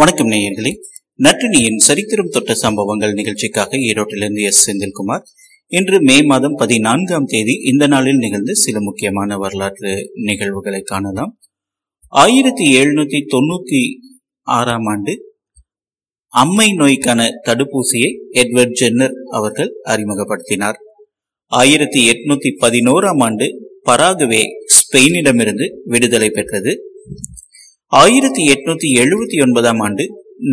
வணக்கம் நேயர்களே. நற்றினியின் சரித்திரம் தொட்ட சம்பவங்கள் நிகழ்ச்சிக்காக ஈரோட்டிலிருந்து எஸ். செந்தில்குமார். இன்று மே மாதம் பதினான்காம் தேதி இந்த நாளில் நிகழ்ந்த சில முக்கியமான வரலாற்று நிகழ்வுகளை காணலாம். ஆயிரத்தி எழுநூத்தி தொண்ணூத்தி ஆறாம் ஆண்டு அம்மை நோய்க்கான தடுப்பூசியை எட்வர்ட் ஜென்னர் அவர்கள் அறிமுகப்படுத்தினார். ஆயிரத்தி எட்நூத்தி பதினோராம் ஆண்டு பராகுவே ஸ்பெயினிடமிருந்து விடுதலை பெற்றது. ஆயிரத்தி எட்நூத்தி எழுபத்தி ஒன்பதாம் ஆண்டு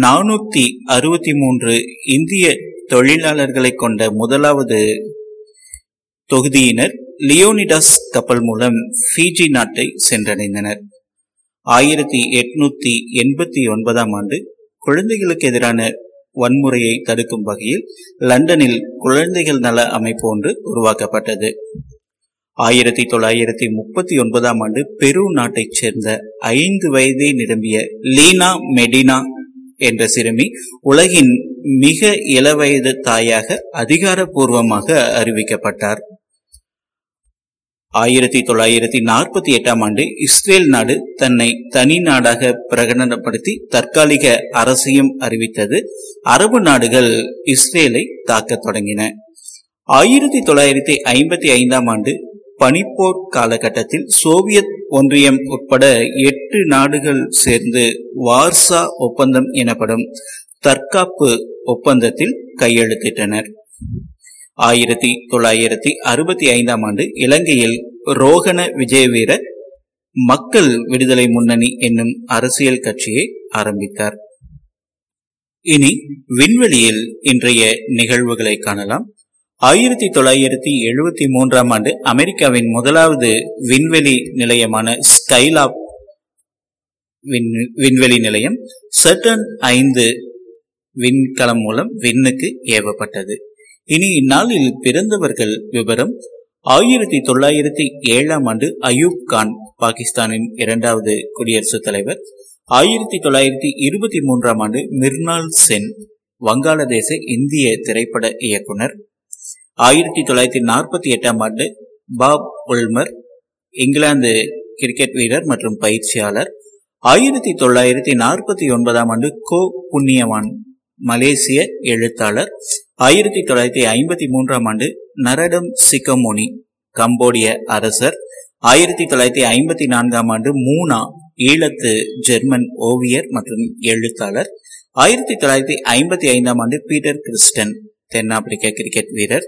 நானூத்தி அறுபத்தி மூன்று இந்திய தொழிலாளர்களை கொண்ட முதலாவது தொகுதியினர் லியோனிடாஸ் கப்பல் மூலம் ஃபிஜி நாட்டை சென்றடைந்தனர். ஆயிரத்தி எட்நூத்தி எண்பத்தி ஒன்பதாம் ஆண்டு குழந்தைகளுக்கு எதிரான வன்முறையை தடுக்கும் வகையில் லண்டனில் குழந்தைகள் நல அமைப்பு ஒன்று உருவாக்கப்பட்டது. ஆயிரத்தி தொள்ளாயிரத்தி முப்பத்தி ஒன்பதாம் ஆண்டு பெரு நாட்டைச் சேர்ந்த ஐந்து வயதை நிரம்பிய லீனா மெடினா என்ற சிறுமி உலகின் மிக இளவயது தாயாக அதிகாரப்பூர்வமாக அறிவிக்கப்பட்டார். ஆயிரத்தி தொள்ளாயிரத்தி நாற்பத்தி எட்டாம் ஆண்டு இஸ்ரேல் நாடு தன்னை தனி நாடாக பிரகடனப்படுத்தி தற்காலிக அரசையும் அறிவித்தது. அரபு நாடுகள் இஸ்ரேலை தாக்க தொடங்கின. ஆயிரத்தி தொள்ளாயிரத்தி ஐம்பத்தி ஐந்தாம் ஆண்டு பனிப்போர் காலகட்டத்தில் சோவியத் ஒன்றியம் உட்பட எட்டு நாடுகள் சேர்ந்து வார்சா ஒப்பந்தம் எனப்படும் தற்காப்பு ஒப்பந்தத்தில் கையெழுத்திட்டனர். ஆயிரத்தி தொள்ளாயிரத்தி அறுபத்தி ஐந்தாம் ஆண்டு இலங்கையில் ரோகண விஜயவீர மக்கள் விடுதலை முன்னணி என்னும் அரசியல் கட்சியை ஆரம்பித்தார். இனி விண்வெளியில் இன்றைய நிகழ்வுகளை காணலாம். ஆயிரத்தி தொள்ளாயிரத்தி எழுபத்தி மூன்றாம் ஆண்டு அமெரிக்காவின் முதலாவது விண்வெளி நிலையமான ஸ்கைலாப் விண்வெளி நிலையம் சட்டன் ஐந்து விண்கலம் மூலம் விண்ணுக்கு ஏவப்பட்டது. இனி இந்நாளில் பிறந்தவர்கள் விவரம் ஆயிரத்தி தொள்ளாயிரத்தி ஏழாம் ஆண்டு அயூப் கான் பாகிஸ்தானின் இரண்டாவது குடியரசுத் தலைவர். ஆயிரத்தி தொள்ளாயிரத்தி இருபத்தி மூன்றாம் ஆண்டு மிர்னால் சென் வங்காளதேச இந்திய திரைப்பட இயக்குனர். ஆயிரத்தி தொள்ளாயிரத்தி நாற்பத்தி எட்டாம் ஆண்டு பாப் உல்மர் இங்கிலாந்து கிரிக்கெட் வீரர் மற்றும் பயிற்சியாளர். ஆயிரத்தி தொள்ளாயிரத்தி நாற்பத்தி ஒன்பதாம் ஆண்டு கோ புண்ணியவான் மலேசிய எழுத்தாளர். ஆயிரத்தி தொள்ளாயிரத்தி ஐம்பத்தி மூன்றாம் ஆண்டு நரடம் சிக்கமோனி கம்போடிய அரசர். ஆயிரத்தி தொள்ளாயிரத்தி ஐம்பத்தி நான்காம் ஆண்டு மூனா ஈழத்து ஜெர்மன் ஓவியர் மற்றும் எழுத்தாளர். ஆயிரத்தி தொள்ளாயிரத்தி ஐம்பத்தி ஐந்தாம் ஆண்டு பீட்டர் கிறிஸ்டன் தென்னாப்பிரிக்க கிரிக்கெட் வீரர்.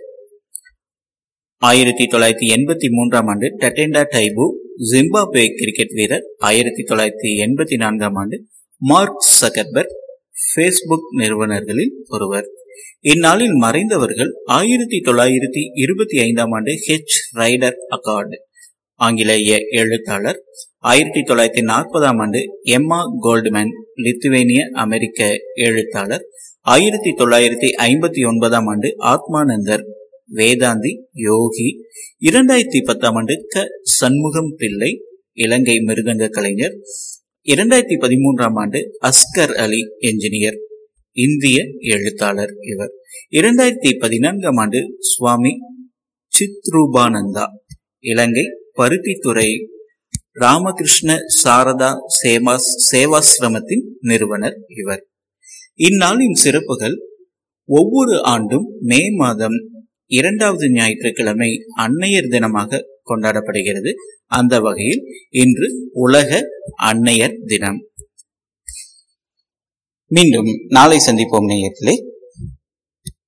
ஆயிரத்தி தொள்ளாயிரத்தி எண்பத்தி மூன்றாம் ஆண்டு டட்டெண்டா டைபு ஜிம்பாப்வே கிரிக்கெட் வீரர். ஆயிரத்தி தொள்ளாயிரத்தி எண்பத்தி நான்காம் ஆண்டு மார்க் சகர்பர்க் ஃபேஸ்புக் நிறுவனர்களில் ஒருவர். இந்நாளில் மறைந்தவர்கள் ஆயிரத்தி தொள்ளாயிரத்தி இருபத்தி ஐந்தாம் ஆண்டு ஹெச் ரைடர் அகார்டு ஆங்கிலேய எழுத்தாளர். ஆயிரத்தி தொள்ளாயிரத்தி நாற்பதாம் ஆண்டு எம்மா கோல்டுமேன் லித்துவேனிய அமெரிக்க எழுத்தாளர். ஆயிரத்தி தொள்ளாயிரத்தி ஐம்பத்தி ஒன்பதாம் ஆண்டு ஆத்மானந்தர் வேதாந்தி யோகி. இரண்டாயிரத்தி பத்தாம் ஆண்டு க. சண்முகம் பிள்ளை இலங்கை மிருதங்க கலைஞர். இரண்டாயிரத்தி பதிமூன்றாம் ஆண்டு அஸ்கர் அலி என்ஜினியர் இந்திய எழுத்தாளர் இவர். இரண்டாயிரத்தி பதினான்காம் ஆண்டு சுவாமி சித்ரூபானந்தா இலங்கை பருத்தித்துறை ராமகிருஷ்ண சாரதா சேவாஸ் சேவாசிரமத்தின் நிறுவனர் இவர். இந்நாளின் சிறப்புகள் ஒவ்வொரு ஆண்டும் மே மாதம் இரண்டாவது ஞாயிற்றுக்கிழமை அன்னையர் தினமாக கொண்டாடப்படுகிறது. அந்த வகையில் இன்று உலக அன்னையர் தினம். மீண்டும் நாளை சந்திப்போம் நேயர்களே.